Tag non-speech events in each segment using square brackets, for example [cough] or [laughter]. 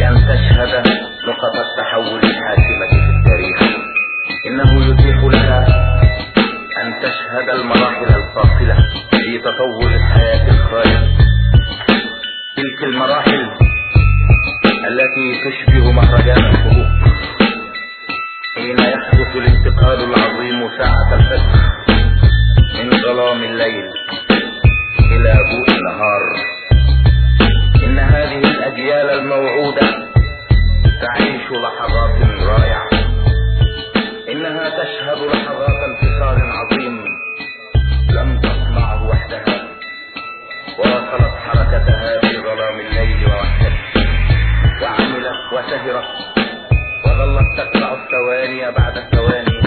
بأن تشهد نقط التحول الحاسمة في التاريخ. إنه يتيح لها أن تشهد المراحل الفاصلة في تطور الحياة الخالد تلك المراحل التي تشبه مهرجان الحروب حين يحدث الانتقال العظيم ساعة الفجر من ظلام الليل إلى ضوء النهار. الأجيال الموعودة. تعيش لحظات رائعة. إنها تشهد لحظات انتصار عظيم. لم تصنعه وحدها. واصلت حركتها في ظلام الليل ووحدته وعملت وسهرت. وظلت تتبع الثواني بعد الثواني.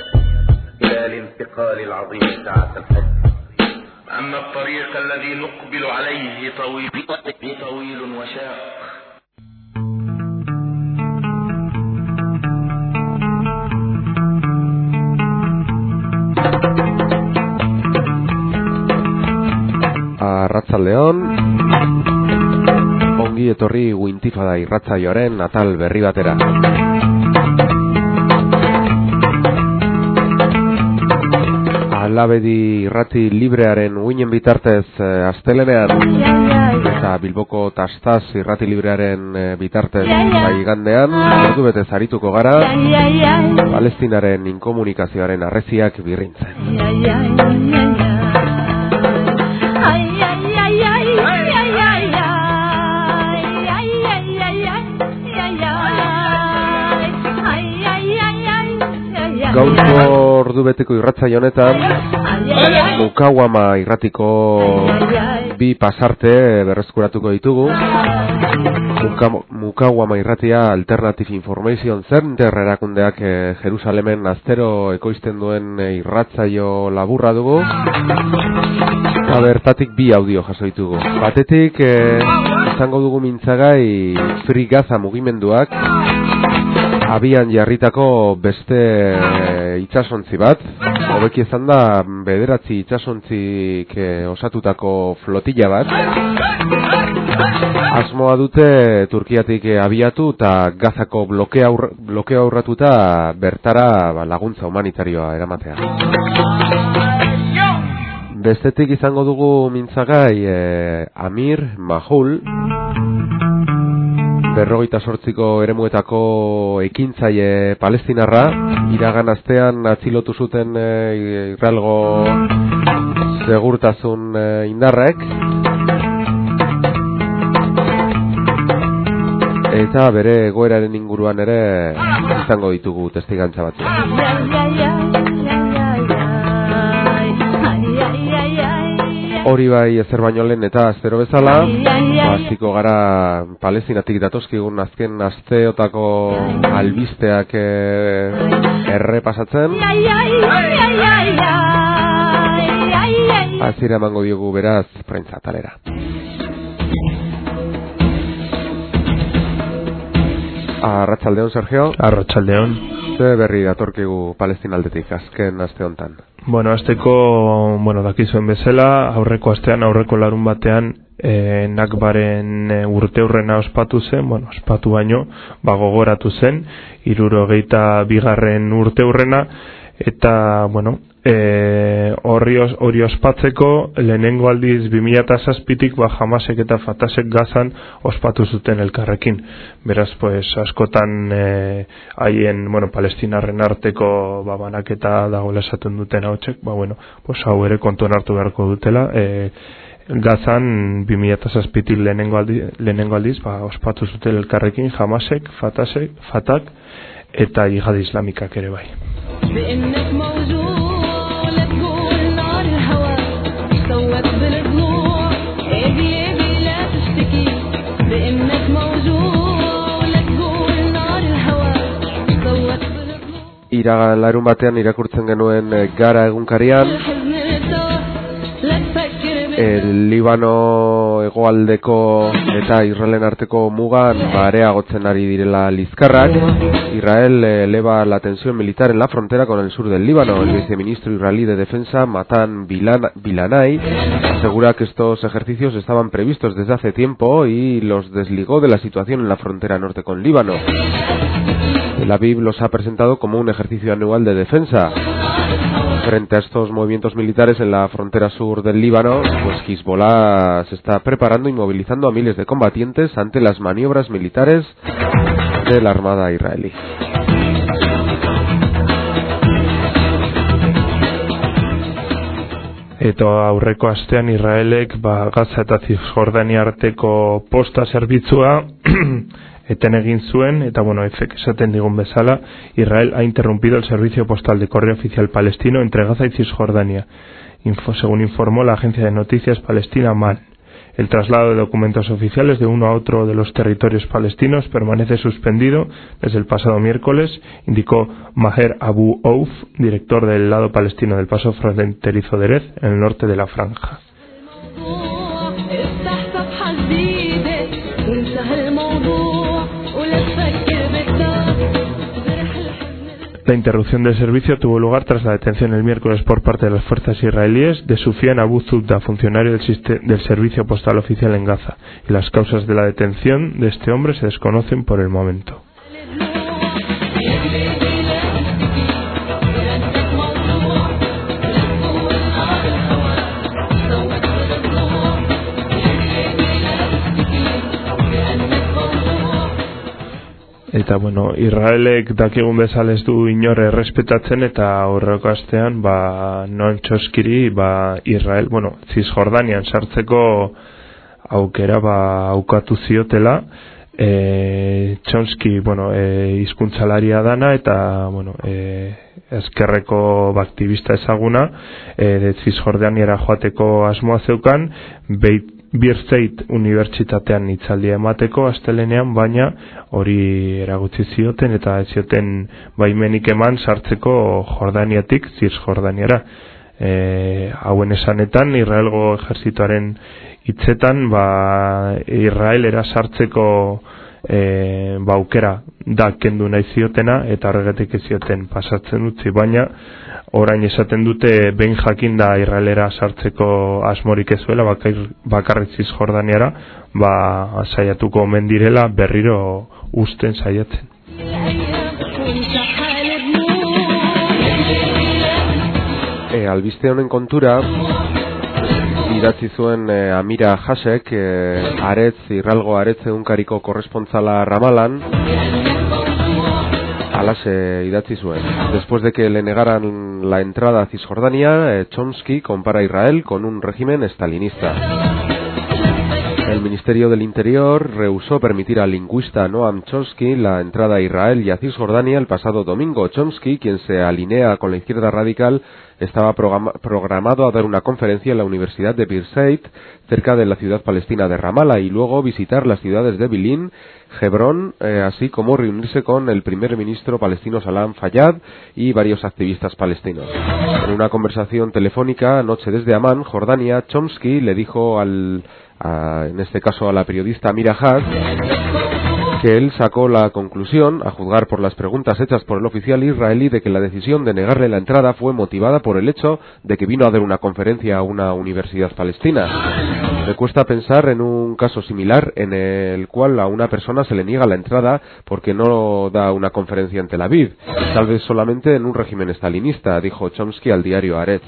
إلى الانتقال العظيم ساعة الحب. أما الطريق الذي نقبل عليه طويل طويل وشاق. Arratzaldeon Ongi etorri Wintifada irratzaioaren atal berri batera. Alabedi irrati librearen uinen bitartez eh, astelenean. Eta Bilboko Tastaz irrati librearen eh, bitartez bai ordu betez arituko gara Palestinaren inkomunikazioaren arreziak birrintzen Gaurko ordu beteko irratzaio honetan Mukawama irratiko bi pasarte berreskuratuko ditugu. Muka, Mukawama irratia Alternative Information Center erakundeak eh, Jerusalemen astero ekoizten duen eh, irratzaio laburra dugu. Eta bertatik bi audio jaso ditugu. Batetik eh, izango dugu mintzagai Free Gaza mugimenduak abian jarritako beste itsasontzi bat, hobeki izan da bederatzi itsasontzik osatutako flotilla bat. Asmoa dute Turkiatik abiatu eta Gazako blokea blokea aurratuta bertara ba, laguntza humanitarioa eramatea. Bestetik izango dugu mintzagai eh, Amir Mahul berrogeita sortziko eremuetako ekintzaile palestinarra, iragan astean atzilotu zuten e, irralgo segurtasun e, indarrek, eta bere goeraren inguruan ere izango ditugu testigantza batzu. Hori bai ezer baino lehen eta aztero bezala, hasiko gara palestinatik datozkigun azken asteotako albisteak erre pasatzen. Azira emango diogu beraz, prentza Arratxaldeon, Sergio. Arratxaldeon. Ze berri datorkigu palestin aldetik, azken aste honetan. Bueno, azteko, bueno, dakizuen bezala, aurreko astean, aurreko larun batean, e, nakbaren e, urte hurrena ospatu zen, bueno, ospatu baino, ba gogoratu zen, iruro geita bigarren urte hurrena, eta, bueno, e, horri, hori ospatzeko lehenengo aldiz 2007tik ba jamasek eta fatasek gazan ospatu zuten elkarrekin beraz pues askotan e, haien bueno palestinarren arteko ba banaketa dagoela esaten duten hautsek ba bueno pues hau ere kontuan hartu beharko dutela e, Gazan 2007tik lehenengo, aldi, lehenengo aldiz ba, ospatu zuten elkarrekin jamasek, fatasek, fatak eta jihad islamikak ere bai. Larun batean irakurtzen genuen eh, gara egunkarian el Libano hegoaldeko eta Israelen arteko mugan areagotzen ari direla lizkarrak. Israel eh, eleva la tensión militar en la frontera con el sur del Líbano. El viceministro israelí de defensa, Matan Bilan Bilanay, asegura que estos ejercicios estaban previstos desde hace tiempo y los desligó de la situación en la frontera norte con Líbano. El Aviv los ha presentado como un ejercicio anual de defensa. Frente a estos movimientos militares en la frontera sur del Líbano, pues Hezbollah se está preparando y movilizando a miles de combatientes ante las maniobras militares de la Armada israelí. Eta aurreko astean Israelek ba, Gaza eta arteko posta zerbitzua [clears throat] eten egin zuen, eta bueno, efek Israel ha interrumpido el servicio postal de correo oficial palestino entre Gaza y Cisjordania, según informó la agencia de noticias palestina MAN. El traslado de documentos oficiales de uno a otro de los territorios palestinos permanece suspendido desde el pasado miércoles, indicó Maher Abu Ouf, director del lado palestino del paso fronterizo de Erez, en el norte de la franja. La interrupción del servicio tuvo lugar tras la detención el miércoles por parte de las fuerzas israelíes de Sufian Abu Zubda, funcionario del, del, Servicio Postal Oficial en Gaza, y las causas de la detención de este hombre se desconocen por el momento. Eta bueno, Israelek dakigun bezalez du inore respetatzen eta horreko astean ba non txoskiri ba Israel, bueno, Cisjordanian sartzeko aukera ba aukatu ziotela. E, Txonski, bueno, e, izkuntzalaria dana eta bueno, e, eskerreko aktivista ezaguna e, de Cisjordaniara joateko asmoa zeukan. Beit Birzeit unibertsitatean itzaldia emateko astelenean, baina hori eragutzi zioten eta ez zioten baimenik eman sartzeko Jordaniatik ziz Jordaniara. E, hauen esanetan, Israelgo ejerzituaren hitzetan, ba, Israelera sartzeko e, ba, aukera da kendu nahi ziotena eta horregatik ez zioten pasatzen utzi, baina orain esaten dute behin jakin da Israelera sartzeko asmorik ezuela bakarritziz Jordaniara ba saiatuko omen direla berriro usten saiatzen. E, albiste honen kontura idatzi zuen e, Amira Hasek e, aretz, irralgo aretz egunkariko korrespontzala Ramalan Alase idatzi zuen. Después de que le negaran la entrada a Cisjordania, eh, Chomsky compara a Israel con un régimen estalinista. El Ministerio del Interior rehusó permitir al lingüista Noam Chomsky la entrada a Israel y a Cisjordania el pasado domingo. Chomsky, quien se alinea con la izquierda radical, estaba programado a dar una conferencia en la Universidad de Birzeit, cerca de la ciudad palestina de Ramallah, y luego visitar las ciudades de Bilín, Hebrón, eh, así como reunirse con el primer ministro palestino Salam Fayyad y varios activistas palestinos. En una conversación telefónica anoche desde Amán, Jordania, Chomsky le dijo al, a, en este caso a la periodista Mira Haas, que él sacó la conclusión, a juzgar por las preguntas hechas por el oficial israelí, de que la decisión de negarle la entrada fue motivada por el hecho de que vino a dar una conferencia a una universidad palestina. Me cuesta pensar en un caso similar en el cual a una persona se le niega la entrada porque no da una conferencia en Tel Aviv, tal vez solamente en un régimen estalinista, dijo Chomsky al diario Aretz.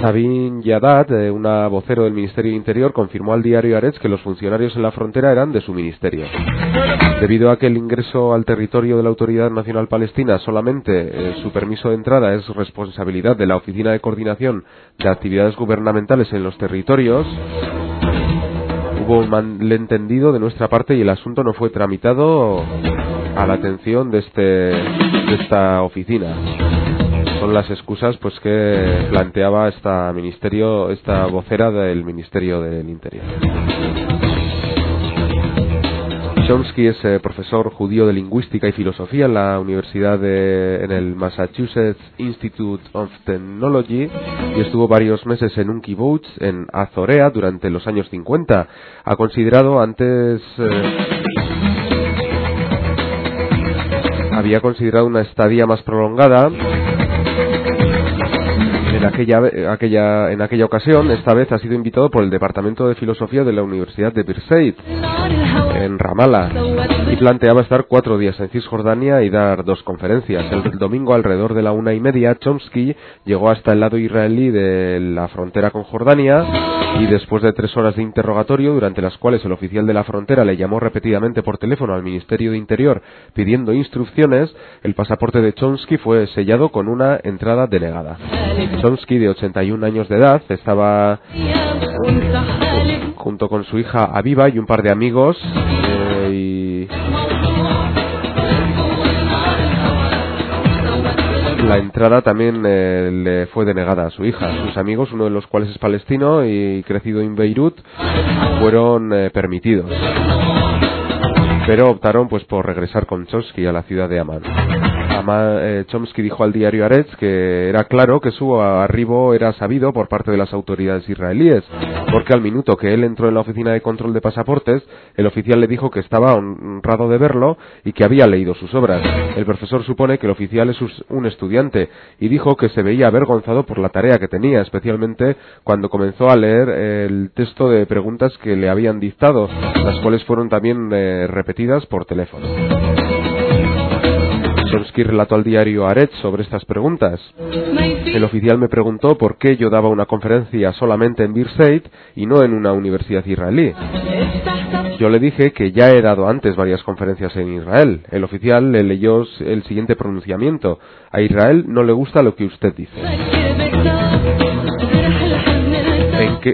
Sabin Yadat, eh, una vocero del Ministerio de Interior, confirmó al diario Aretz que los funcionarios en la frontera eran de su ministerio. Debido a que el ingreso al territorio de la Autoridad Nacional Palestina solamente eh, su permiso de entrada es responsabilidad de la Oficina de Coordinación de Actividades Gubernamentales en los territorios, hubo un malentendido de nuestra parte y el asunto no fue tramitado a la atención de, este, de esta oficina son las excusas pues que planteaba esta ministerio esta vocera del ministerio del interior Chomsky es eh, profesor judío de lingüística y filosofía en la Universidad de, en el Massachusetts Institute of Technology y estuvo varios meses en un kibbutz en Azorea durante los años 50. Ha considerado antes eh, había considerado una estadía más prolongada en aquella, en aquella ocasión, esta vez ha sido invitado por el Departamento de Filosofía de la Universidad de Birzeit, en Ramallah, y planteaba estar cuatro días en Cisjordania y dar dos conferencias. El domingo, alrededor de la una y media, Chomsky llegó hasta el lado israelí de la frontera con Jordania y después de tres horas de interrogatorio, durante las cuales el oficial de la frontera le llamó repetidamente por teléfono al Ministerio de Interior pidiendo instrucciones, el pasaporte de Chomsky fue sellado con una entrada denegada. Chomsky, de 81 años de edad, estaba junto con su hija Aviva y un par de amigos eh, la entrada también eh, le fue denegada a su hija. Sus amigos, uno de los cuales es palestino y crecido en Beirut, fueron eh, permitidos. Pero optaron pues por regresar con Chomsky a la ciudad de Amán. Eh, Chomsky dijo al diario Aretz que era claro que su arribo era sabido por parte de las autoridades israelíes, porque al minuto que él entró en la oficina de control de pasaportes, el oficial le dijo que estaba honrado de verlo y que había leído sus obras. El profesor supone que el oficial es un estudiante y dijo que se veía avergonzado por la tarea que tenía, especialmente cuando comenzó a leer el texto de preguntas que le habían dictado, las cuales fueron también eh, repetidas por teléfono. Relató al diario sobre estas preguntas. El oficial me preguntó por qué yo daba una conferencia solamente en Birzeit y no en una universidad israelí. Yo le dije que ya he dado antes varias conferencias en Israel. El oficial le leyó el siguiente pronunciamiento. A Israel no le gusta lo que usted dice.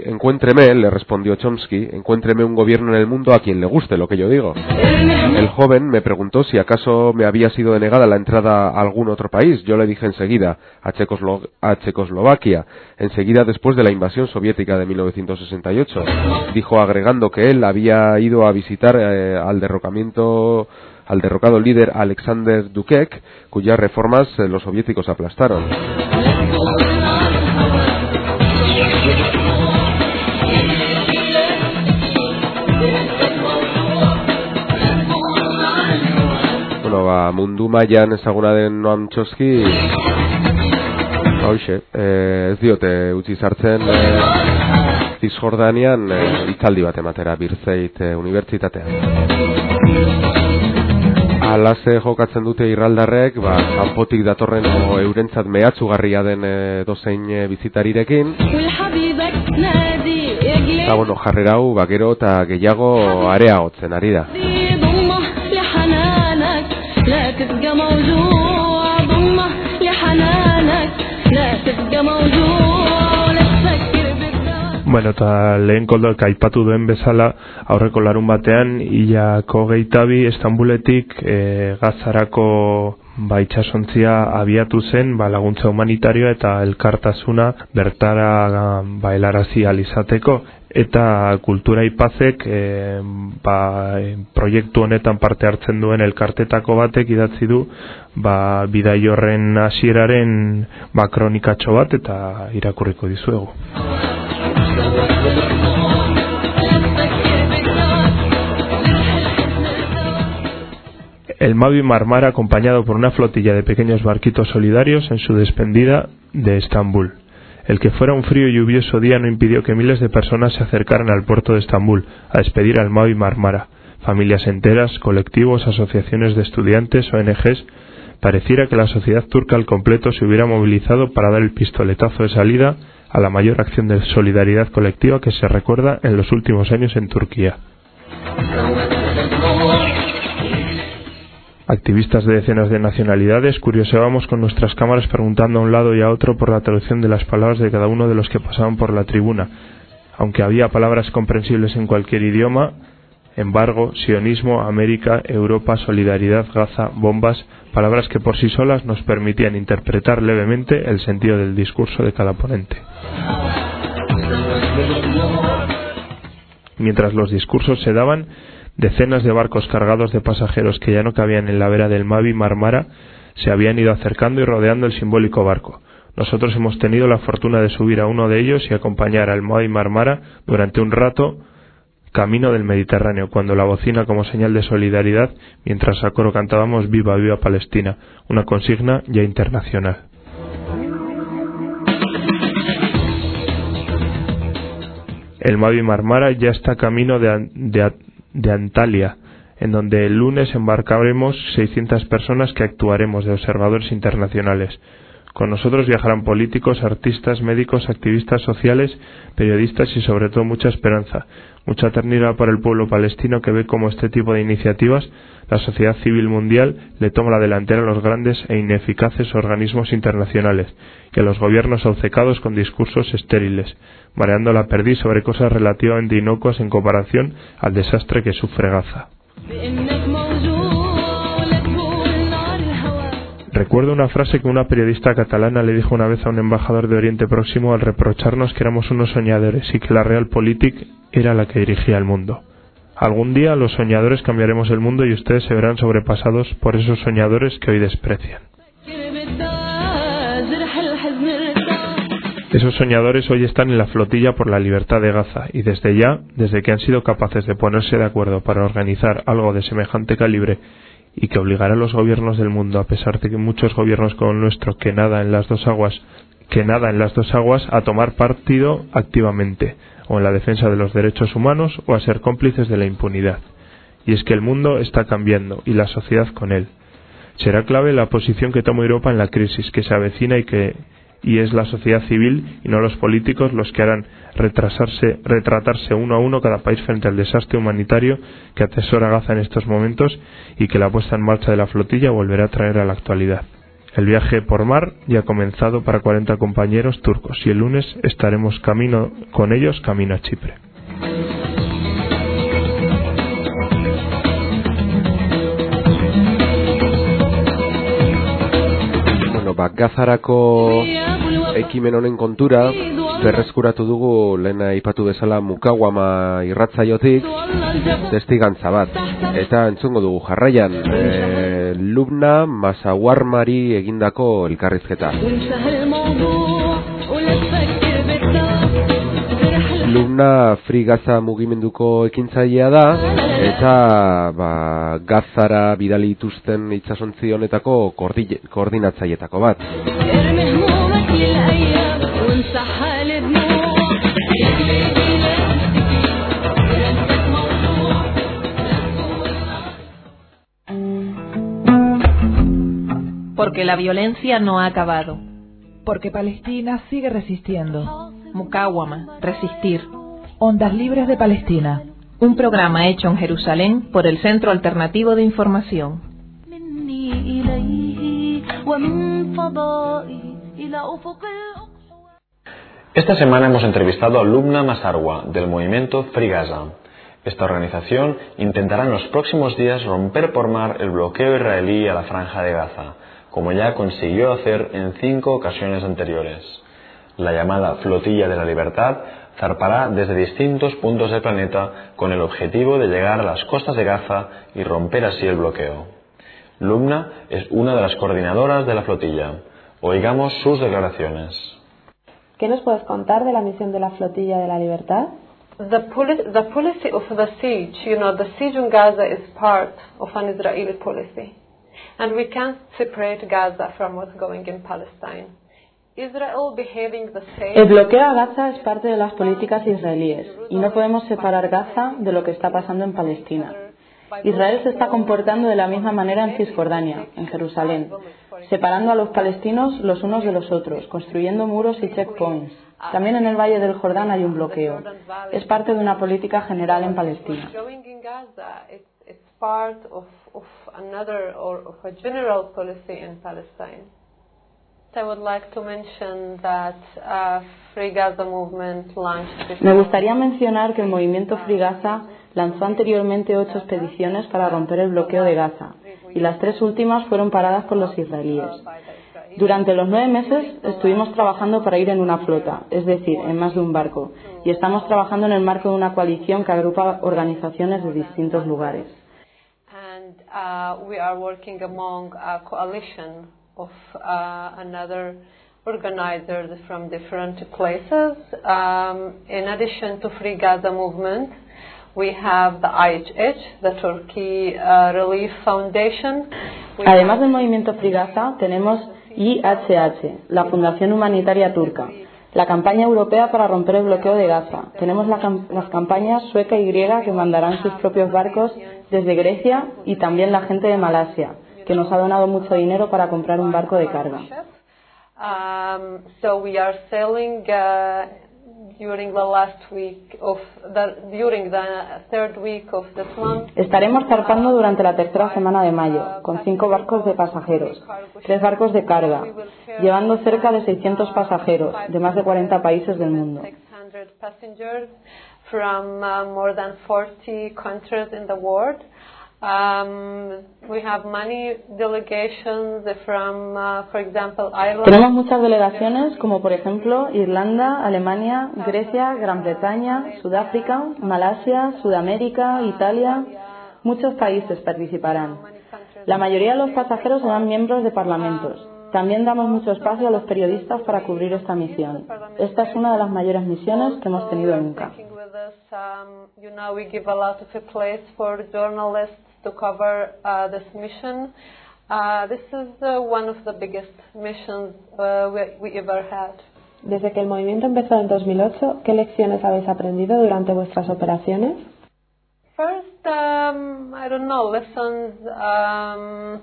Encuéntreme, le respondió Chomsky, encuéntreme un gobierno en el mundo a quien le guste lo que yo digo. El joven me preguntó si acaso me había sido denegada la entrada a algún otro país. Yo le dije enseguida a Checoslovaquia, enseguida después de la invasión soviética de 1968. Dijo agregando que él había ido a visitar eh, al derrocamiento al derrocado líder Alexander Dukek, cuyas reformas eh, los soviéticos aplastaron. Mundu mailan ezaguna den Noam Chomsky Hoxe, eh, ez diote utzi sartzen eh, Cisjordanian eh, itzaldi bat ematera Birzeit eh, Unibertsitatean. Alase jokatzen dute irraldarrek, ba, kanpotik datorren o eurentzat mehatxugarria den eh, dozein eh, bizitarirekin. Eta, bueno, jarrerau, bakero eta gehiago areagotzen ari da. لا تبقى موجوع ضمه لحنانك لا تبقى موجوع لا تفكر Bueno, eta lehen koldok aipatu duen bezala aurreko larun batean ilako geitabi Estambuletik e, gazarako ba, itxasontzia abiatu zen ba, laguntza humanitarioa eta elkartasuna bertara ba, elarazi alizateko eta kultura ipazek e, ba, proiektu honetan parte hartzen duen elkartetako batek idatzi du ba, bidai horren hasieraren ba, kronikatxo bat eta irakurriko dizuegu. El Mavi Marmara acompañado por una flotilla de pequeños barquitos solidarios en su despedida de Estambul. El que fuera un frío y lluvioso día no impidió que miles de personas se acercaran al puerto de Estambul a despedir al Maui Marmara. Familias enteras, colectivos, asociaciones de estudiantes, ONGs. Pareciera que la sociedad turca al completo se hubiera movilizado para dar el pistoletazo de salida a la mayor acción de solidaridad colectiva que se recuerda en los últimos años en Turquía. Activistas de decenas de nacionalidades curioseábamos con nuestras cámaras preguntando a un lado y a otro por la traducción de las palabras de cada uno de los que pasaban por la tribuna. Aunque había palabras comprensibles en cualquier idioma, embargo, sionismo, América, Europa, solidaridad, Gaza, bombas, palabras que por sí solas nos permitían interpretar levemente el sentido del discurso de cada ponente. Mientras los discursos se daban, Decenas de barcos cargados de pasajeros que ya no cabían en la vera del Mavi Marmara se habían ido acercando y rodeando el simbólico barco. Nosotros hemos tenido la fortuna de subir a uno de ellos y acompañar al Mavi Marmara durante un rato camino del Mediterráneo, cuando la bocina como señal de solidaridad, mientras a coro cantábamos Viva, viva Palestina, una consigna ya internacional. El Mavi Marmara ya está camino de, de, de Antalya, en donde el lunes embarcaremos 600 personas que actuaremos de observadores internacionales. Con nosotros viajarán políticos, artistas, médicos, activistas sociales, periodistas y sobre todo mucha esperanza, mucha ternura para el pueblo palestino que ve cómo este tipo de iniciativas, la sociedad civil mundial, le toma la delantera a los grandes e ineficaces organismos internacionales y a los gobiernos obcecados con discursos estériles, mareando la perdiz sobre cosas relativamente inocuas en comparación al desastre que sufre Gaza. Recuerdo una frase que una periodista catalana le dijo una vez a un embajador de Oriente Próximo al reprocharnos que éramos unos soñadores y que la Realpolitik era la que dirigía el mundo. Algún día los soñadores cambiaremos el mundo y ustedes se verán sobrepasados por esos soñadores que hoy desprecian. Esos soñadores hoy están en la flotilla por la libertad de Gaza y desde ya, desde que han sido capaces de ponerse de acuerdo para organizar algo de semejante calibre y que obligará a los gobiernos del mundo, a pesar de que muchos gobiernos como el nuestro que nada en las dos aguas, que nada en las dos aguas, a tomar partido activamente, o en la defensa de los derechos humanos, o a ser cómplices de la impunidad. Y es que el mundo está cambiando, y la sociedad con él. Será clave la posición que toma Europa en la crisis que se avecina y que y es la sociedad civil y no los políticos los que harán retrasarse, retratarse uno a uno cada país frente al desastre humanitario que atesora Gaza en estos momentos y que la puesta en marcha de la flotilla volverá a traer a la actualidad. El viaje por mar ya ha comenzado para 40 compañeros turcos y el lunes estaremos camino con ellos camino a Chipre. Bueno, ba, gazarako ekimen honen kontura berreskuratu dugu lehen aipatu bezala mukawama irratzaiotik testigantza bat. Eta entzungo dugu jarraian e, Lubna Masawarmari egindako elkarrizketa. Lubna Free mugimenduko ekintzailea da eta ba, Gazara bidali dituzten itsasontzi honetako koordinatzailetako bat Porque la violencia no ha acabado. Porque Palestina sigue resistiendo. Mukawama, resistir. Ondas Libres de Palestina. Un programa hecho en Jerusalén por el Centro Alternativo de Información. Esta semana hemos entrevistado a Lumna Masarwa del movimiento Free Gaza. Esta organización intentará en los próximos días romper por mar el bloqueo israelí a la franja de Gaza, como ya consiguió hacer en cinco ocasiones anteriores. La llamada Flotilla de la Libertad zarpará desde distintos puntos del planeta con el objetivo de llegar a las costas de Gaza y romper así el bloqueo. Lumna es una de las coordinadoras de la flotilla. Oigamos sus declaraciones. ¿Qué nos puedes contar de la misión de la Flotilla de la Libertad? The, poli the policy of the siege, you know, the siege in Gaza is part of an Israeli policy. And we can't separate Gaza from what's going in Palestine. Israel behaving the same El bloqueo a Gaza es parte de las políticas israelíes y no podemos separar Gaza de lo que está pasando en Palestina. Israel se está comportando de la misma manera en Cisjordania, en Jerusalén, separando a los palestinos los unos de los otros, construyendo muros y checkpoints. También en el Valle del Jordán hay un bloqueo. Es parte de una política general en Palestina. Me gustaría mencionar que el movimiento Free Gaza lanzó anteriormente ocho expediciones para romper el bloqueo de Gaza y las tres últimas fueron paradas por los israelíes. Durante los nueve meses estuvimos trabajando para ir en una flota, es decir, en más de un barco, y estamos trabajando en el marco de una coalición que agrupa organizaciones de distintos lugares. Uh, we are working among a coalition of uh, another organizers from different places. Um, in addition to Free Gaza movement, we have the IHH, the Turkey uh, Relief Foundation. We Además del movimiento Free Gaza, tenemos IHH, la Fundación Humanitaria Turca, la campaña europea para romper el bloqueo de Gaza. Tenemos la cam- las campañas sueca y griega que mandarán sus propios barcos desde Grecia y también la gente de Malasia, que nos ha donado mucho dinero para comprar un barco de carga. Um, so we are selling uh, during the last week of the during the third week of this month. Estaremos zarpando durante la tercera semana de mayo, con cinco barcos de pasajeros, tres barcos de carga, llevando cerca de 600 pasajeros de más de 40 países del mundo. 600 passengers from more than 40 countries in the world. We have many delegations from, for example, Ireland. Tenemos muchas delegaciones, como por ejemplo Irlanda, Alemania, Grecia, Gran Bretaña, Sudáfrica, Malasia, Sudamérica, Italia. Muchos países participarán. La mayoría de los pasajeros serán miembros de parlamentos. También damos mucho espacio a los periodistas para cubrir esta misión. Esta es una de las mayores misiones que hemos tenido nunca. Working with us, um, you know, we give a lot of a place for journalists to cover uh, this mission. Uh, this is uh, one of the biggest missions uh, we, we ever had. Desde que el movimiento empezó en 2008, ¿qué lecciones habéis aprendido durante vuestras operaciones? First, um, I don't know, lessons. Um,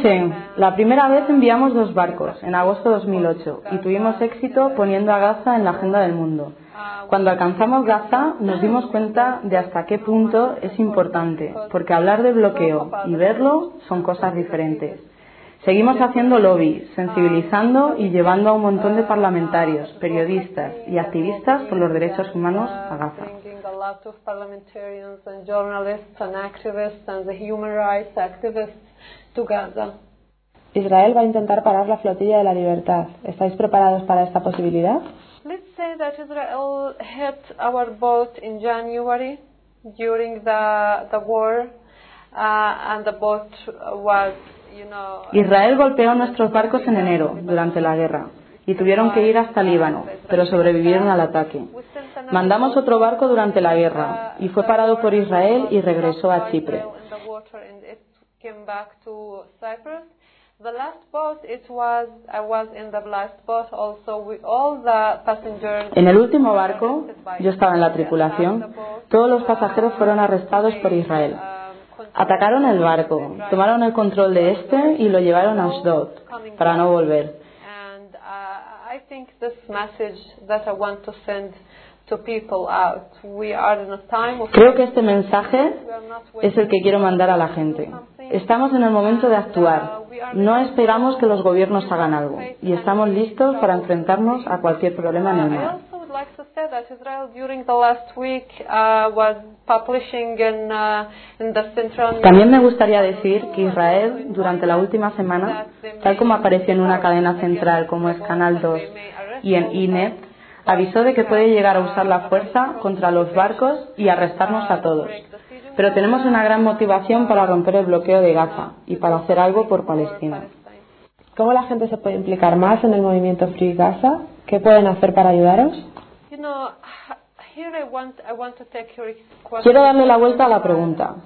sé, la primera vez enviamos dos barcos en agosto de 2008 y tuvimos éxito poniendo a Gaza en la agenda del mundo. Cuando alcanzamos Gaza nos dimos cuenta de hasta qué punto es importante, porque hablar de bloqueo y verlo son cosas diferentes. Seguimos haciendo lobby, sensibilizando y llevando a un montón de parlamentarios, periodistas y activistas por los derechos humanos a Gaza. Israel va a intentar parar la flotilla de la libertad. ¿Estáis preparados para esta posibilidad? Let's say that Israel hit our boat in January during the the war, uh, and the boat was. Israel golpeó nuestros barcos en enero, durante la guerra, y tuvieron que ir hasta Líbano, pero sobrevivieron al ataque. Mandamos otro barco durante la guerra, y fue parado por Israel y regresó a Chipre. in the water and it came back to Cyprus. The last boat, it was, I was in the last boat also with all the passengers. En el último barco, yo estaba en la tripulación, todos los pasajeros fueron arrestados por Israel. Atacaron el barco, tomaron el control de este y lo llevaron a Ashdod para no volver. Uh, I think this message that I want to send to people out. We are in a time of Creo que este mensaje es el que quiero mandar a la gente. Estamos en el momento de actuar. No esperamos que los gobiernos hagan algo y estamos listos para enfrentarnos a cualquier problema en el mar. Also would like to say that Israel during the last week uh, was publishing in, uh, in the central También me gustaría decir que Israel, durante la última semana, tal como apareció en una cadena central como es Canal 2 y en INET, avisó de que puede llegar a usar la fuerza contra los barcos y arrestarnos a todos. Pero tenemos una gran motivación para romper el bloqueo de Gaza y para hacer algo por Palestina. ¿Cómo la gente se puede implicar más en el movimiento Free Gaza? ¿Qué pueden hacer para ayudaros? Quiero darle la vuelta a la pregunta.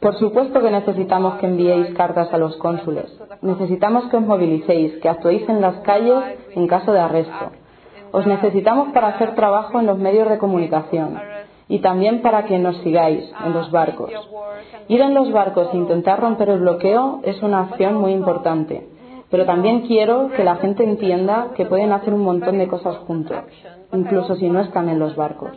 Por supuesto que necesitamos que enviéis cartas a los cónsules. Necesitamos que os movilicéis, que actuéis en las calles en caso de arresto. Os necesitamos para hacer trabajo en los medios de comunicación y también para que nos sigáis en los barcos. Ir en los barcos e intentar romper el bloqueo es una acción muy importante, pero también quiero que la gente entienda que pueden hacer un montón de cosas juntos, incluso si no están en los barcos.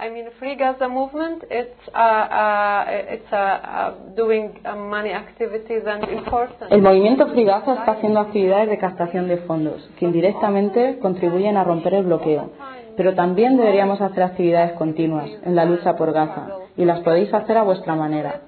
I mean, Free Gaza movement, it's uh, uh, it's uh, uh, doing many activities and important. El movimiento Free Gaza está haciendo actividades de captación de fondos que indirectamente contribuyen a romper el bloqueo pero también deberíamos hacer actividades continuas en la lucha por Gaza y las podéis hacer a vuestra manera.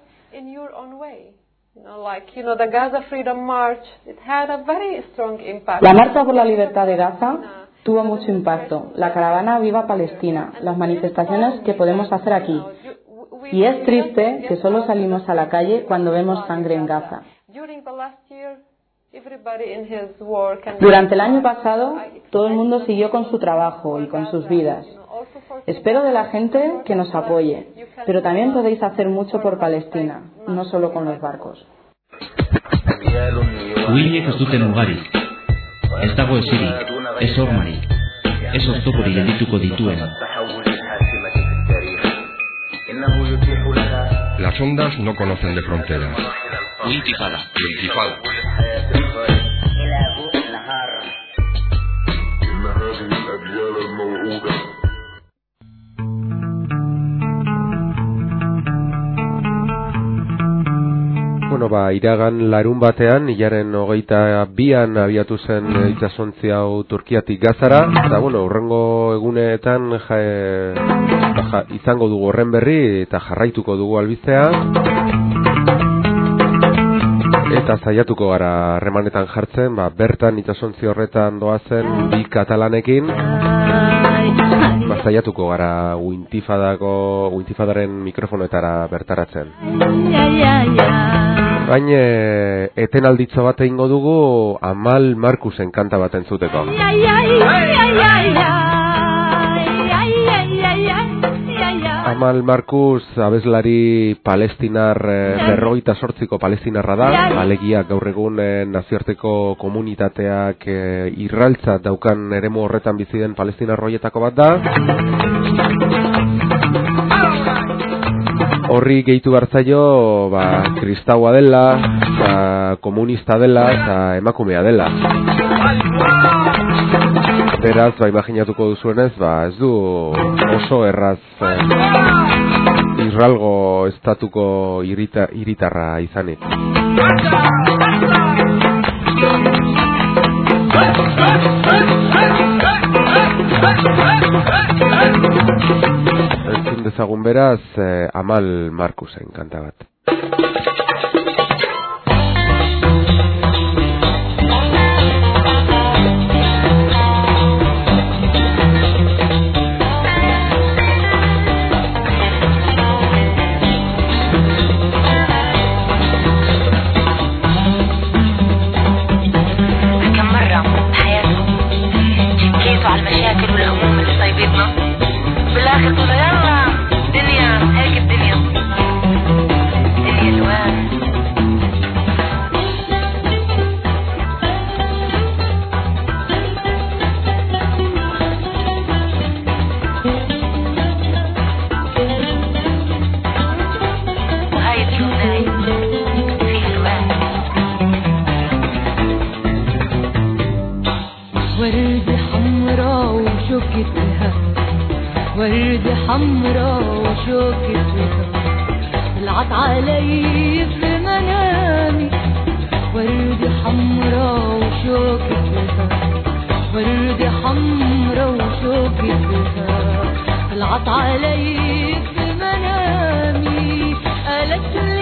La marcha por la libertad de Gaza tuvo mucho impacto. La caravana Viva Palestina, las manifestaciones que podemos hacer aquí. Y es triste que solo salimos a la calle cuando vemos sangre en Gaza. During the last year, everybody in his work and Durante el año pasado, todo el mundo siguió con su trabajo y con sus vidas. Espero de la gente que nos apoye, pero también podéis hacer mucho por Palestina, no solo con los barcos. Uhiliek ez dute mugarik. Ez dago esirik, ez geldituko dituen. Las ondas no conocen de fronteras. Intifada. Intifada. Bueno, ba, iragan larun batean, hilaren hogeita bian abiatu zen itsasontzi hau Turkiatik gazara, eta bueno, urrengo eguneetan ja, eh, ja, izango dugu horren berri eta jarraituko dugu albizea. Eta saiatuko gara harremanetan jartzen, ba, bertan itsasontzi horretan doazen bi katalanekin. Ba, saiatuko gara uintifadako, uintifadaren mikrofonoetara bertaratzen. Bain, e, etenalditzo bat egingo dugu Amal Markusen kanta bat entzuteko. Amal Markus abeslari palestinar eh, berroita sortziko palestinarra da, alegia gaur egun eh, nazioarteko komunitateak eh, irraltza daukan eremu horretan bizi den palestinar roietako bat da. Horri gehitu hartzaio, ba, kristaua dela, ba, komunista dela eta emakumea dela. Beraz, ba, imaginatuko duzuenez, ba, ez du oso erraz eh, Israelgo estatuko irita, iritarra izanik. Entzun dezagun beraz, eh, Amal Markusen kanta bat. حمرا وشوكتها طلعت علي في منامي. وردة حمرا وشوكتها وردة حمرا وشوكتها طلعت علي في منامي. قالت لي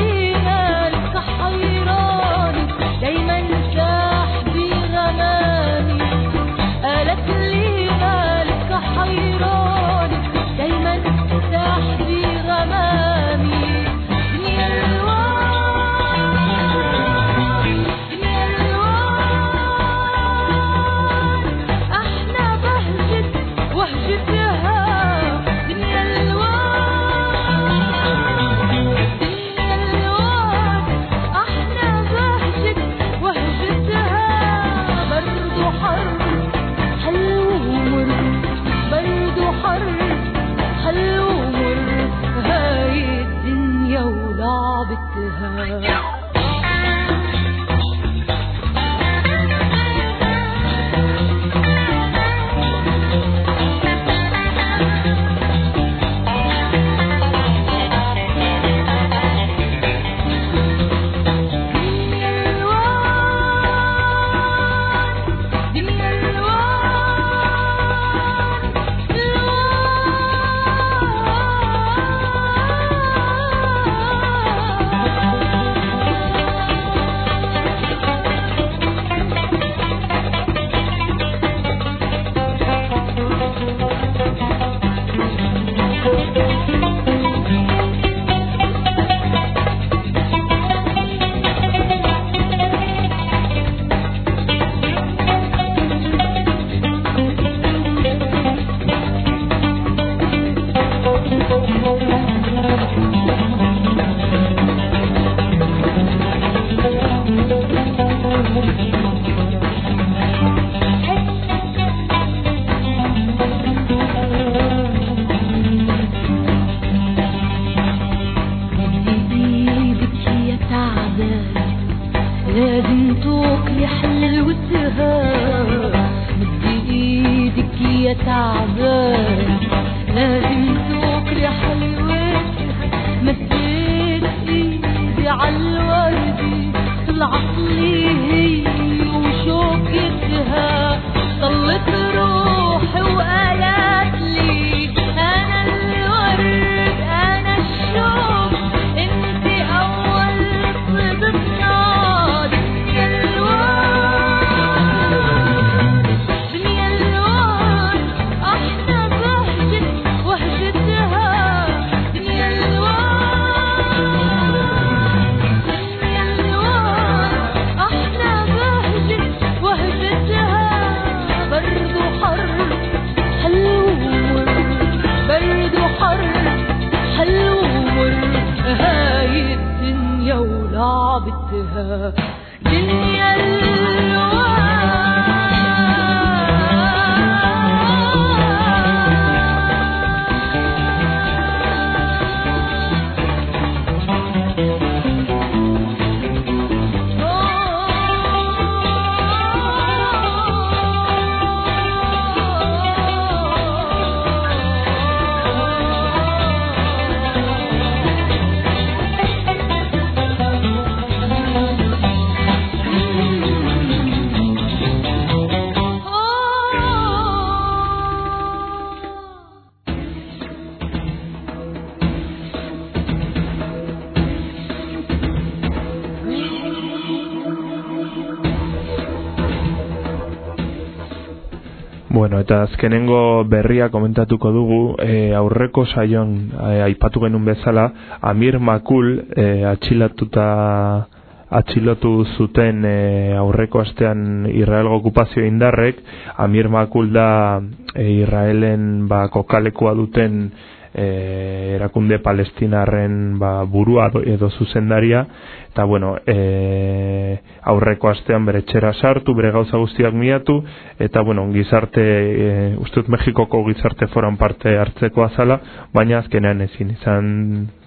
صندوق يحل الوتها مدي إيدك يا تعبان. Bueno, eta azkenengo berria komentatuko dugu, e, aurreko saion e, aipatu genuen bezala, Amir Makul e, atxilatuta atxilotu zuten e, aurreko astean Israelgo okupazio indarrek, Amir Makul da e, Israelen ba, kokalekua duten e, erakunde palestinarren ba, burua do- edo zuzendaria, eta bueno, e, aurreko astean bere txera sartu, bere gauza guztiak miatu, eta bueno, gizarte, e, uste dut Mexikoko gizarte foran parte hartzeko azala, baina azkenean ezin izan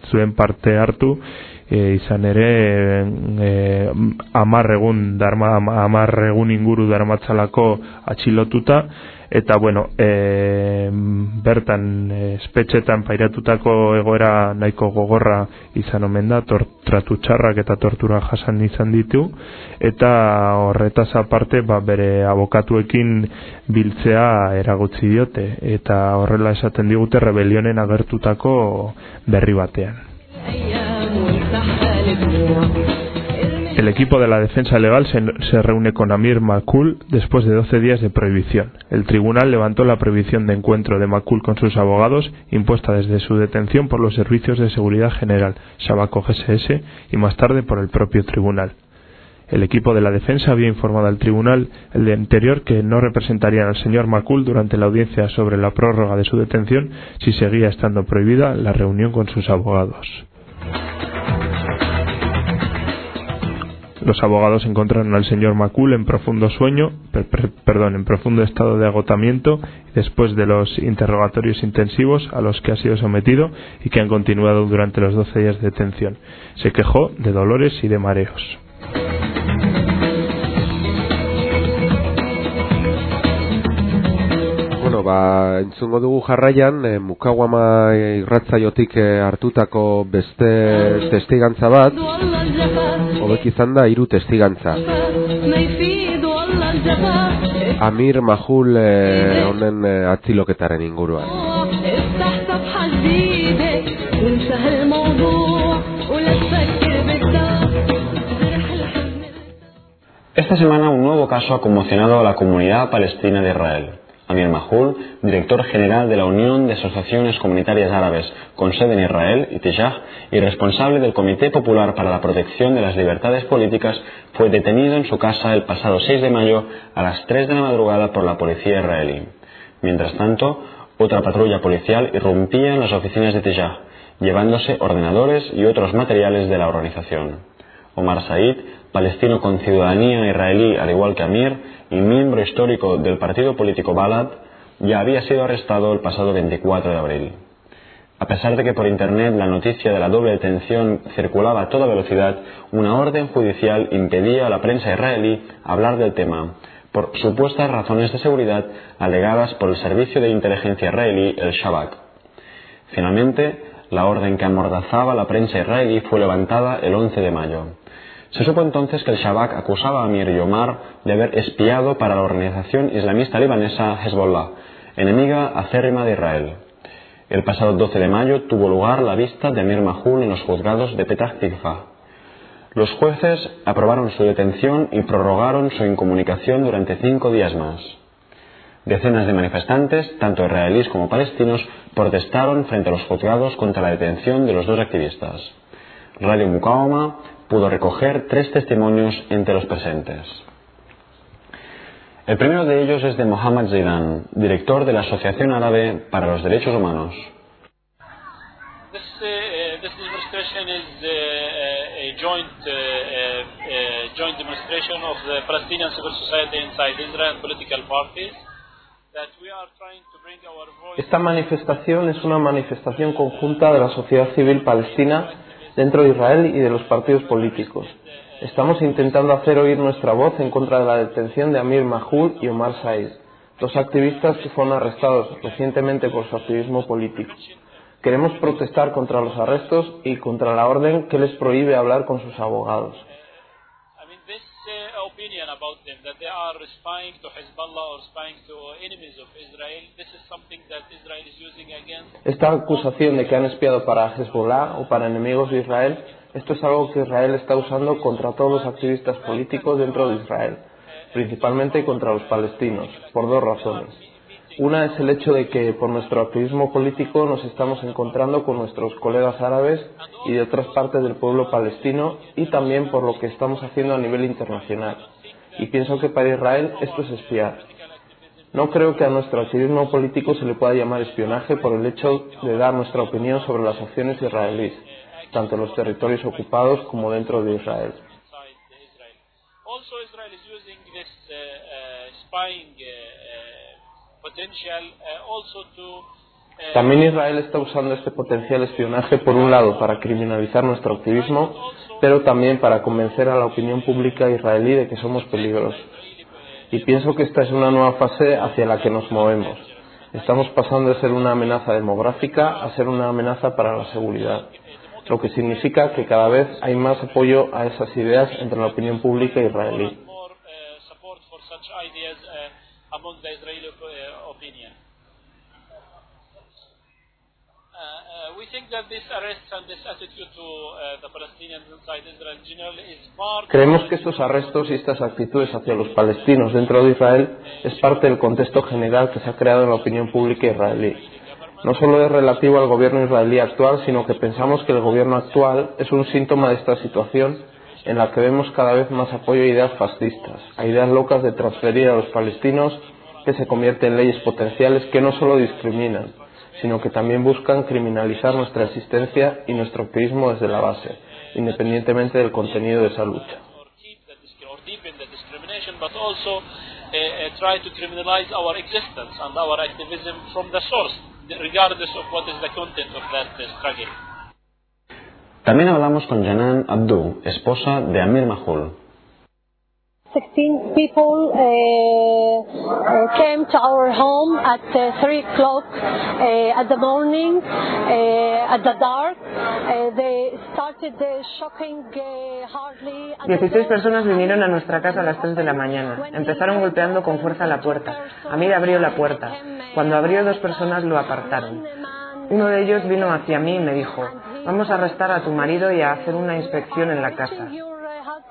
zuen parte hartu, e, izan ere e, amar egun darma, amar egun inguru darmatzalako atxilotuta. Eta bueno e, bertan e, espetxetan pairatutako egoera nahiko gogorra izan omen da. Tor, tratu txarrak eta tortura jasan izan ditu. Eta horretaz aparte ba, bere abokatuekin biltzea eragutzi diote. Eta horrela esaten digute rebelionen agertutako berri batean El equipo de la defensa legal se, reúne con Amir Makul después de 12 días de prohibición. El tribunal levantó la prohibición de encuentro de Makul con sus abogados, impuesta desde su detención por los servicios de seguridad general, Shabaco GSS, y más tarde por el propio tribunal. El equipo de la defensa había informado al tribunal el día anterior que no representarían al señor Makul durante la audiencia sobre la prórroga de su detención si seguía estando prohibida la reunión con sus abogados. Los abogados encontraron al señor Macul en profundo sueño, per, per, perdón, en profundo estado de agotamiento, después de los interrogatorios intensivos a los que ha sido sometido y que han continuado durante los 12 días de detención. Se quejó de dolores y de mareos. Bueno, ba, entzungo dugu jarraian, e, mukawama irratzaiotik e, hartutako beste testigantza bat, hobek izan da hiru testigantza. Amir Mahul e, honen e, atziloketaren inguruan. Esta semana un nuevo caso ha conmocionado a la comunidad palestina de Israel. Amir Mahul, director general de la Unión de Asociaciones Comunitarias Árabes con sede en Israel, Itijah, y responsable del Comité Popular para la Protección de las Libertades Políticas, fue detenido en su casa el pasado 6 de mayo a las 3 de la madrugada por la policía israelí. Mientras tanto, otra patrulla policial irrumpía en las oficinas de Itijah, llevándose ordenadores y otros materiales de la organización. Omar Said, palestino con ciudadanía israelí al igual que Amir, y miembro histórico del partido político Balad, ya había sido arrestado el pasado 24 de abril. A pesar de que por Internet la noticia de la doble detención circulaba a toda velocidad, una orden judicial impedía a la prensa israelí hablar del tema, por supuestas razones de seguridad alegadas por el servicio de inteligencia israelí, el Shabak. Finalmente, la orden que amordazaba la prensa israelí fue levantada el 11 de mayo. Se supo entonces que el Shabak acusaba a Amir Yomar de haber espiado para la organización islamista libanesa Hezbollah, enemiga acérrima de Israel. El pasado 12 de mayo tuvo lugar la vista de Amir Mahul en los juzgados de Petah Tikva. Los jueces aprobaron su detención y prorrogaron su incomunicación durante cinco días más. Decenas de manifestantes, tanto israelíes como palestinos, protestaron frente a los juzgados contra la detención de los dos activistas. Radio Mukawama pudo recoger tres testimonios entre los presentes. El primero de ellos es de Mohammad Zaidan, director de la Asociación Árabe para los Derechos Humanos. This, uh, this demonstration is uh, a joint, uh, uh, joint demonstration of the Palestinian civil society inside Israel and political parties. That we are trying to bring our voice. Esta manifestación es una manifestación conjunta de la sociedad civil palestina dentro de Israel y de los partidos políticos. Estamos intentando hacer oír nuestra voz en contra de la detención de Amir Mahul y Omar Said, dos activistas que fueron arrestados recientemente por su activismo político. Queremos protestar contra los arrestos y contra la orden que les prohíbe hablar con sus abogados. Esta acusación de que han espiado para Hezbollah o para enemigos de Israel, esto es algo que Israel está usando contra todos los activistas políticos dentro de Israel, principalmente contra los palestinos, por dos razones. Una es el hecho de que por nuestro activismo político nos estamos encontrando con nuestros colegas árabes y de otras partes del pueblo palestino y también por lo que estamos haciendo a nivel internacional. Y pienso que para Israel esto es espiar. No creo que a nuestro activismo político se le pueda llamar espionaje por el hecho de dar nuestra opinión sobre las acciones israelíes, tanto en los territorios ocupados como dentro de Israel. También Israel está usando este potencial espionaje, por un lado, para criminalizar nuestro activismo, pero también para convencer a la opinión pública israelí de que somos peligrosos. Y pienso que esta es una nueva fase hacia la que nos movemos. Estamos pasando de ser una amenaza demográfica a ser una amenaza para la seguridad, lo que significa que cada vez hay más apoyo a esas ideas entre la opinión pública israelí. more uh, support for such ideas uh, among the Israeli uh, opinion. Uh, uh, we think that this arrest and this attitude to uh, the Palestinians inside Israel in general is part Creemos que estos arrestos y estas actitudes hacia los palestinos dentro de Israel es parte del contexto general que se ha creado en la opinión pública israelí. No solo es relativo al gobierno israelí actual, sino que pensamos que el gobierno actual es un síntoma de esta situación en la que vemos cada vez más apoyo a ideas fascistas, a ideas locas de transferir a los palestinos que se convierten en leyes potenciales que no solo discriminan, sino que también buscan criminalizar nuestra existencia y nuestro activismo desde la base, independientemente del contenido de esa lucha. También hablamos con Janan Abdu, esposa de Amir Mahul. 16 people uh, uh, came to our home at uh, 3 o'clock uh, at the morning, at the dark. They started shocking hardly. at the 16 personas vinieron a nuestra casa a las 3 de la mañana. Empezaron golpeando con fuerza la puerta. Amir abrió la puerta. Cuando abrió, dos personas lo apartaron. Uno de ellos vino hacia mí y me dijo, vamos a arrestar a tu marido y a hacer una inspección en la casa.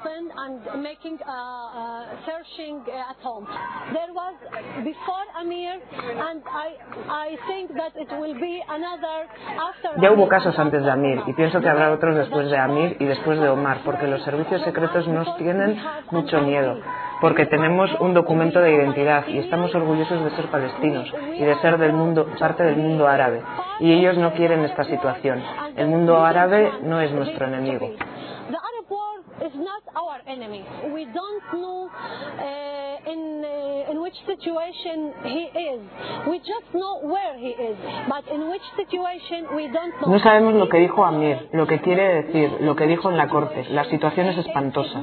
Husband and making uh, uh, searching at home. There was before Amir, and I I think that it will be another after. Ya hubo casos antes de Amir y pienso que habrá otros después de Amir y después de Omar, porque los servicios secretos nos tienen mucho miedo, porque tenemos un documento de identidad y estamos orgullosos de ser palestinos y de ser del mundo, parte del mundo árabe. Y ellos no quieren esta situación. El mundo árabe no es nuestro enemigo. The Arab world is not our enemy. We don't know in in which situation he is. We just know where he is, but in which situation we don't know. No sabemos lo que dijo Amir, lo que quiere decir, lo que dijo en la corte. La situación es espantosa.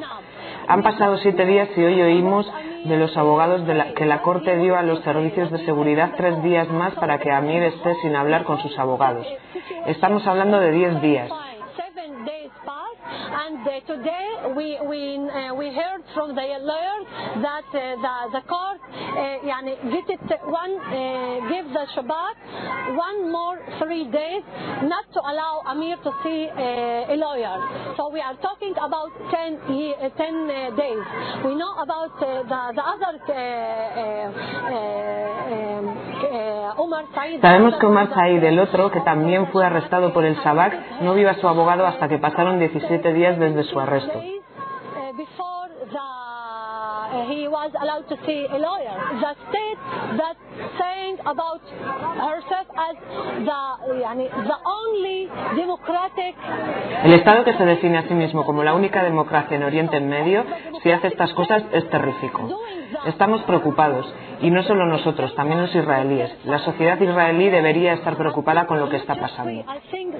Han pasado siete días y hoy oímos de los abogados de la, que la Corte dio a los servicios de seguridad tres días más para que Amir esté sin hablar con sus abogados. Estamos hablando de diez días. And uh, today we, we, uh, we heard from the lawyer that uh, the, the court get it one, give the Shabak one more three days not to allow Amir to see a lawyer. So we are talking about 10, year, 10 days. We know about the, the other um, Omar Said. Sabemos que Omar Said, el otro, que también fue arrestado por el Shabak, no vio a su abogado hasta que pasaron 17 días desde su arresto. Uh, uh, he was allowed to see a lawyer. The state that saying about herself as the, the only democratic. El Estado que se define a sí mismo como la única democracia en Oriente Medio, si hace estas cosas es terrífico. Estamos preocupados, y no solo nosotros, también los israelíes. La sociedad israelí debería estar preocupada con lo que está pasando.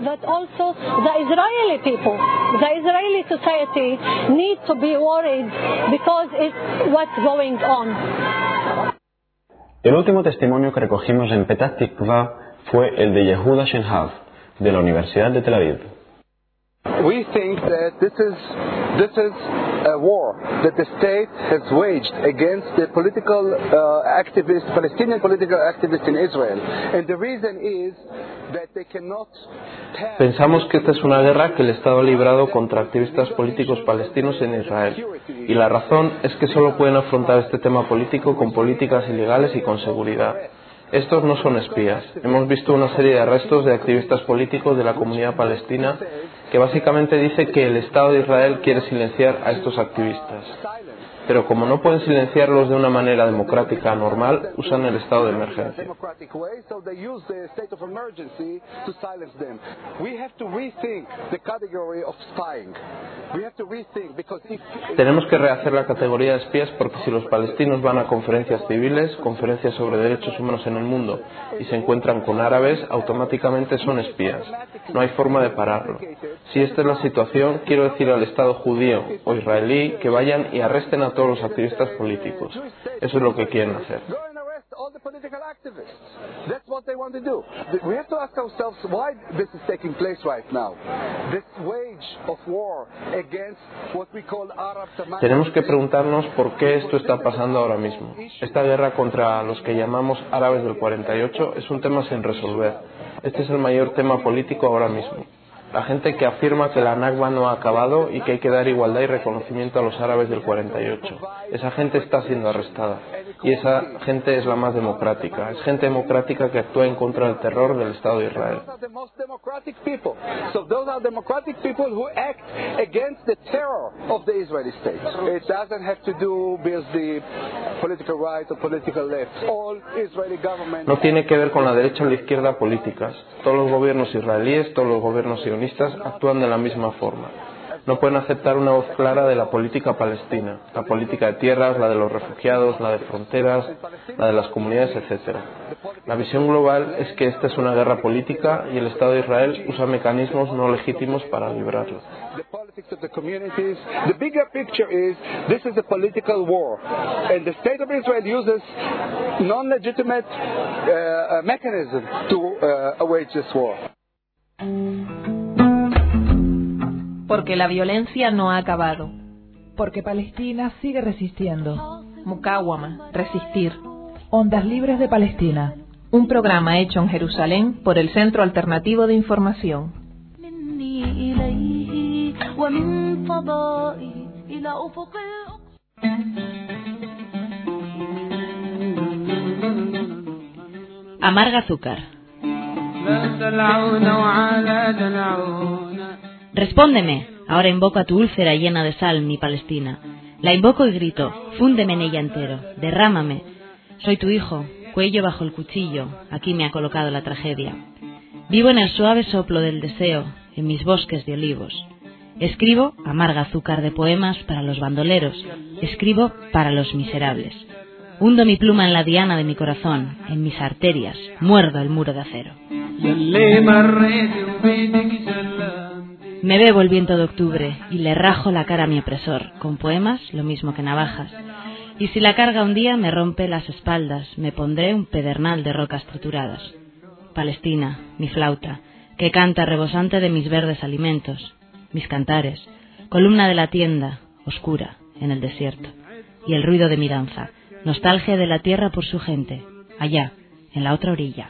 That also the Israeli people, the Israeli society need to be worried because it's what's going on. El último testimonio que recogimos en Petah Tikva fue el de Yehuda Shenhav, de la Universidad de Tel Aviv. We think that this is this is a war that the state has waged against the political uh, Palestinian political activists in Israel, and the reason is that they cannot Pensamos que esta es una guerra que el Estado ha librado contra activistas políticos palestinos en Israel. Y la razón es que solo pueden afrontar este tema político con políticas ilegales y con seguridad. Estos no son espías. Hemos visto una serie de arrestos de activistas políticos de la comunidad palestina que básicamente dice que el Estado de Israel quiere silenciar a estos activistas. Pero como no pueden silenciarlos de una manera democrática normal, usan el estado de emergencia. Tenemos que rehacer la categoría de espías porque si los palestinos van a conferencias civiles, conferencias sobre derechos humanos en el mundo, y se encuentran con árabes, automáticamente son espías. No hay forma de pararlo. Si esta es la situación, quiero decir al Estado judío o israelí que vayan y arresten a todos los activistas políticos. Eso es lo que quieren hacer. Tenemos que preguntarnos por qué esto está pasando ahora mismo. Esta guerra contra los que llamamos árabes del 48 es un tema sin resolver. Este es el mayor tema político ahora mismo. La gente que afirma que la Nakba no ha acabado y que hay que dar igualdad y reconocimiento a los árabes del 48. Esa gente está siendo arrestada. Y esa gente es la más democrática. Es gente democrática que actúa en contra del terror del Estado de Israel. No tiene que ver con la derecha o la izquierda políticas. Todos los gobiernos israelíes, todos los gobiernos sionistas actúan de la misma forma. No pueden aceptar una voz clara de la política palestina, la política de tierras, la de los refugiados, la de fronteras, la de las comunidades, etc. La visión global es que esta es una guerra política y el Estado de Israel usa mecanismos no legítimos para librarla. non-legitimate uh, uh porque la violencia no ha acabado. Porque Palestina sigue resistiendo. Mukawama, resistir. Ondas Libres de Palestina. Un programa hecho en Jerusalén por el Centro Alternativo de Información. Amarga azúcar. Respóndeme. Ahora invoco a tu úlcera llena de sal, mi Palestina. La invoco y grito, fúndeme en ella entero, derrámame. Soy tu hijo, cuello bajo el cuchillo, aquí me ha colocado la tragedia. Vivo en el suave soplo del deseo, en mis bosques de olivos. Escribo amarga azúcar de poemas para los bandoleros, escribo para los miserables. Hundo mi pluma en la diana de mi corazón, en mis arterias, muerdo el muro de acero. Me bebo el viento de octubre y le rajo la cara a mi opresor, con poemas lo mismo que navajas. Y si la carga un día me rompe las espaldas, me pondré un pedernal de rocas trituradas. Palestina, mi flauta, que canta rebosante de mis verdes alimentos, mis cantares, columna de la tienda, oscura, en el desierto, y el ruido de mi danza, nostalgia de la tierra por su gente, allá, en la otra orilla.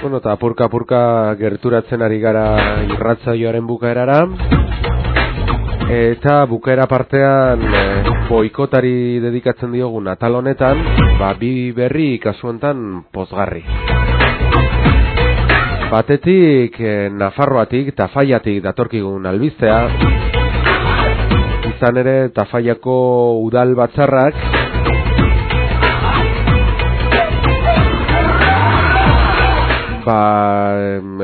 Bueno, eta apurka-apurka gerturatzen ari gara irratzaioaren bukaerara. Eta bukaera partean e, boikotari dedikatzen diogun atal honetan, ba, bi berri kasu honetan pozgarri. Batetik, e, Nafarroatik, Tafaiatik datorkigun albiztea, izan ere Tafaiako udal batzarrak, ba,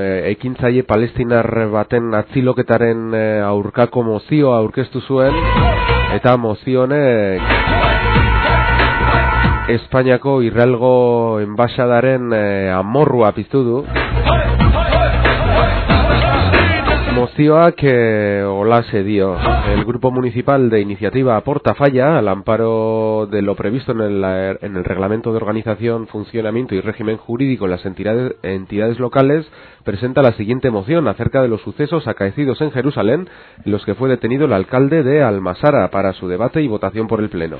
eh, ekintzaile palestinar baten atziloketaren eh, aurkako mozioa aurkeztu zuen eta mozio honek Espainiako Irralgo enbaxadaren eh, amorrua piztu du Hola se dio. El Grupo Municipal de Iniciativa Portafalla, al amparo de lo previsto en el, en el Reglamento de Organización, Funcionamiento y Régimen Jurídico en las entidades, entidades locales, presenta la siguiente moción acerca de los sucesos acaecidos en Jerusalén, en los que fue detenido el alcalde de Almasara para su debate y votación por el Pleno.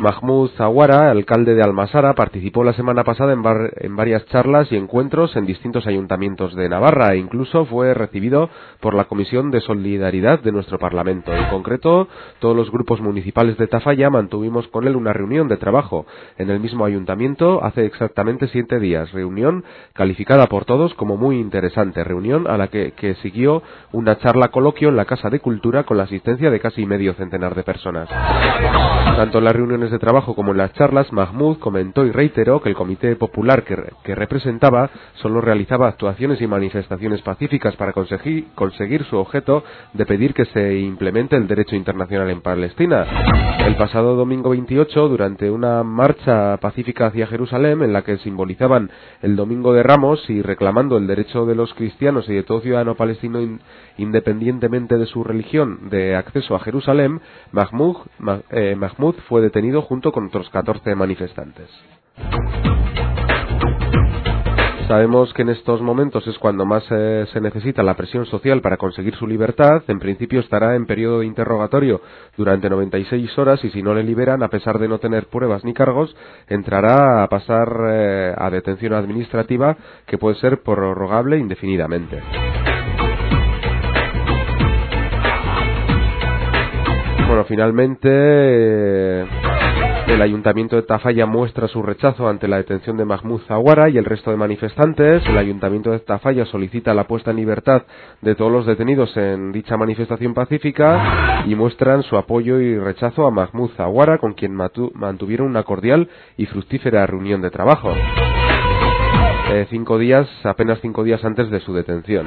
Mahmoud Zawara, alcalde de Almasara, participó la semana pasada en, bar- varias charlas y encuentros en distintos ayuntamientos de Navarra e incluso fue recibido por la Comisión de Solidaridad de nuestro Parlamento. En concreto, todos los grupos municipales de Tafalla mantuvimos con él una reunión de trabajo en el mismo ayuntamiento hace exactamente siete días. Reunión calificada por todos como muy interesante. Reunión a la que, siguió una charla coloquio en la Casa de Cultura con la asistencia de casi medio centenar de personas. Tanto las reuniones de trabajo como en las charlas, Mahmoud comentó y reiteró que el Comité Popular que, re- que representaba solo realizaba actuaciones y manifestaciones pacíficas para conseguir, su objeto de pedir que se implemente el derecho internacional en Palestina. El pasado domingo 28, durante una marcha pacífica hacia Jerusalén, en la que simbolizaban el Domingo de Ramos y reclamando el derecho de los cristianos y de todo ciudadano palestino in- independientemente de su religión de acceso a Jerusalén, Mahmoud, Ma- eh, Mahmoud fue detenido junto con otros 14 manifestantes. Sabemos que en estos momentos es cuando más eh, se necesita la presión social para conseguir su libertad. En principio estará en periodo de interrogatorio durante 96 horas y si no le liberan, a pesar de no tener pruebas ni cargos, entrará a pasar eh, a detención administrativa que puede ser prorrogable indefinidamente. Bueno, finalmente eh, el ayuntamiento de Tafalla muestra su rechazo ante la detención de Mahmoud Zawara y el resto de manifestantes. El ayuntamiento de Tafalla solicita la puesta en libertad de todos los detenidos en dicha manifestación pacífica y muestran su apoyo y rechazo a Mahmoud Zawara, con quien mantuvieron una cordial y fructífera reunión de trabajo. Eh, cinco días, apenas cinco días antes de su detención.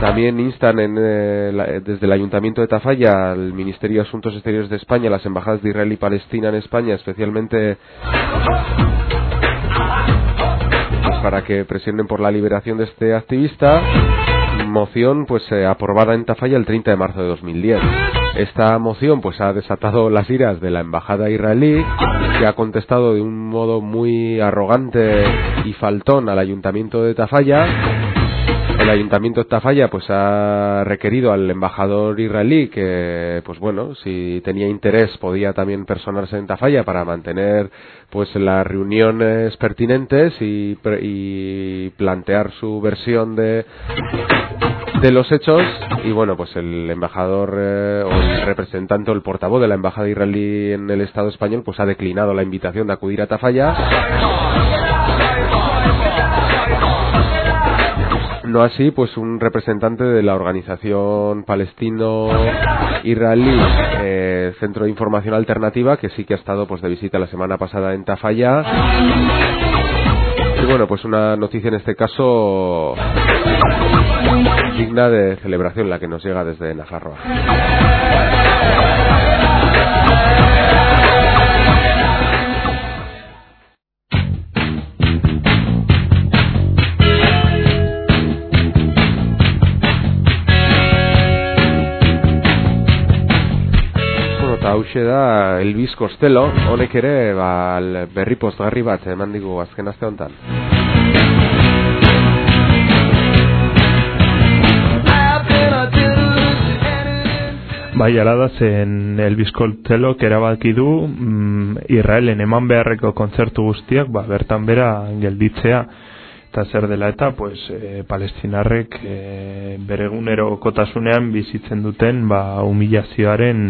También instan en, eh, eh, desde el Ayuntamiento de Tafalla al Ministerio de Asuntos Exteriores de España, las embajadas de Israel y Palestina en España, especialmente pues, para que presionen por la liberación de este activista. Moción pues eh, aprobada en Tafalla el 30 de marzo de 2010. Esta moción pues ha desatado las iras de la embajada israelí que ha contestado de un modo muy arrogante y faltón al ayuntamiento de Tafalla el ayuntamiento de Tafalla pues ha requerido al embajador israelí que pues bueno si tenía interés podía también personarse en Tafalla para mantener pues las reuniones pertinentes y, y plantear su versión de de los hechos. Y bueno pues el embajador eh, o el representante o el portavoz de la embajada israelí en el Estado español pues ha declinado la invitación de acudir a Tafalla No así, pues un representante de la organización palestino-israelí eh, Centro de Información Alternativa, que sí que ha estado pues de visita la semana pasada en Tafalla. Y bueno, pues una noticia en este caso digna de celebración, la que nos llega desde Nafarroa. Hause da Elvis Costello, honek ere ba, berri pozgarri bat eman digu azken aste honetan. Bai, ala da zen Elvis Costello erabaki du mm, Israelen eman beharreko kontzertu guztiak ba, bertan bera gelditzea eta zer dela eta pues, e, palestinarrek e, bere egunerokotasunean bizitzen duten ba, humilazioaren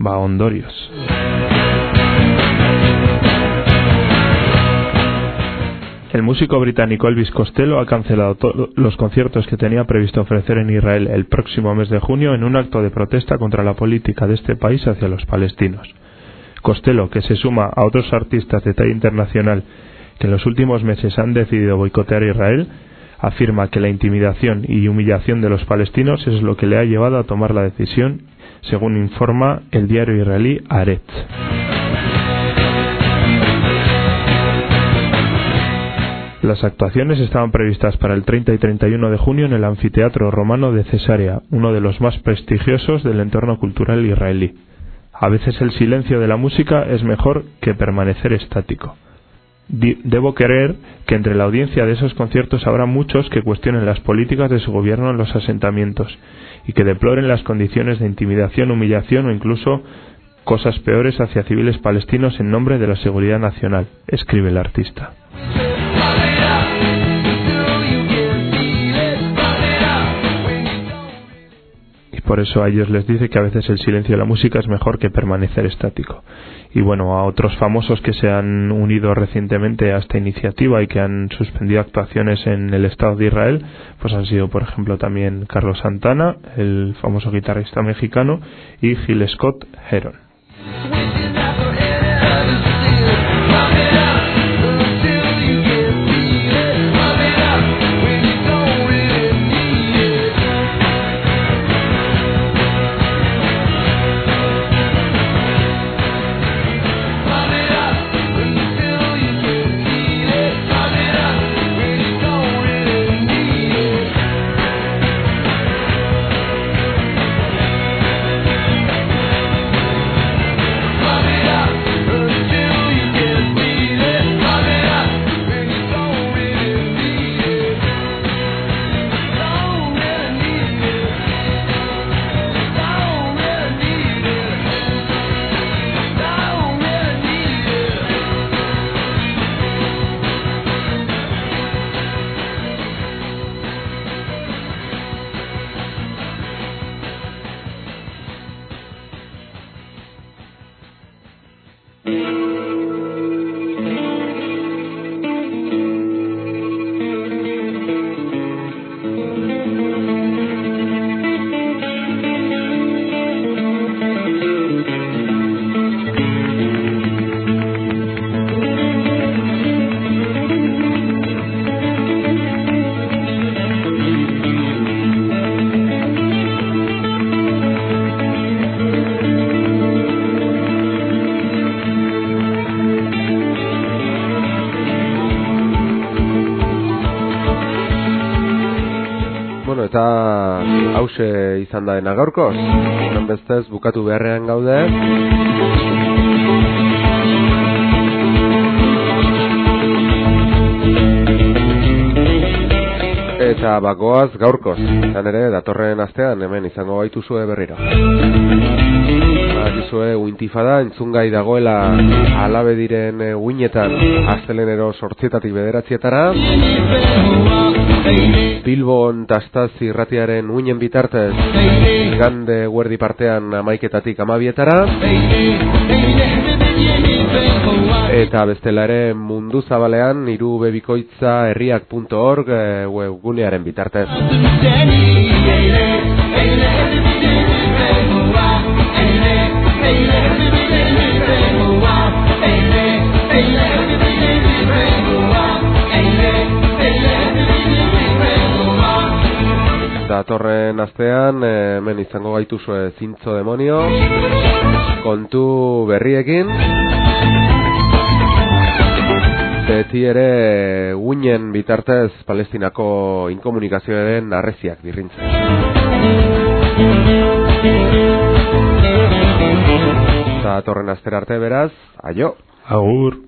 ba, ondorioz. El músico británico Elvis Costello ha cancelado todos los conciertos que tenía previsto ofrecer en Israel el próximo mes de junio en un acto de protesta contra la política de este país hacia los palestinos. Costello, que se suma a otros artistas de talla internacional que en los últimos meses han decidido boicotear Israel, afirma que la intimidación y humillación de los palestinos es lo que le ha llevado a tomar la decisión, según informa el diario israelí Haaretz. Las actuaciones estaban previstas para el 30 y 31 de junio en el Anfiteatro Romano de Cesarea, uno de los más prestigiosos del entorno cultural israelí. A veces el silencio de la música es mejor que permanecer estático. Debo creer que entre la audiencia de esos conciertos habrá muchos que cuestionen las políticas de su gobierno en los asentamientos y que deploren las condiciones de intimidación, humillación o incluso cosas peores hacia civiles palestinos en nombre de la seguridad nacional, escribe el artista. Por eso a ellos les dice que a veces el silencio de la música es mejor que permanecer estático. Y bueno, a otros famosos que se han unido recientemente a esta iniciativa y que han suspendido actuaciones en el Estado de Israel, pues han sido, por ejemplo, también Carlos Santana, el famoso guitarrista mexicano, y Gil Scott Heron. Izan da dena gaurkoz. Honen bestez bukatu beharrean gaude. Eta bagoaz gaurkoz. Izan ere, datorren astean hemen izango gaituzue berriro. Badakizue uintifada entzungai dagoela alabe diren eh, uinetan astelenero sortzietatik bederatzietara. Bilbon tastaz irratiaren uinen bitartez gande guerdi partean amaiketatik amabietara Eta bestela ere mundu zabalean irubebikoitza herriak.org e, webgunearen bitartez. Datorren astean, eh, hemen izango gaituzue zintzo demonio, kontu berriekin, beti ere guinen bitartez palestinako inkomunikazioaren arreziak dirrintzen. Eta torren astera arte beraz, aio. Agur.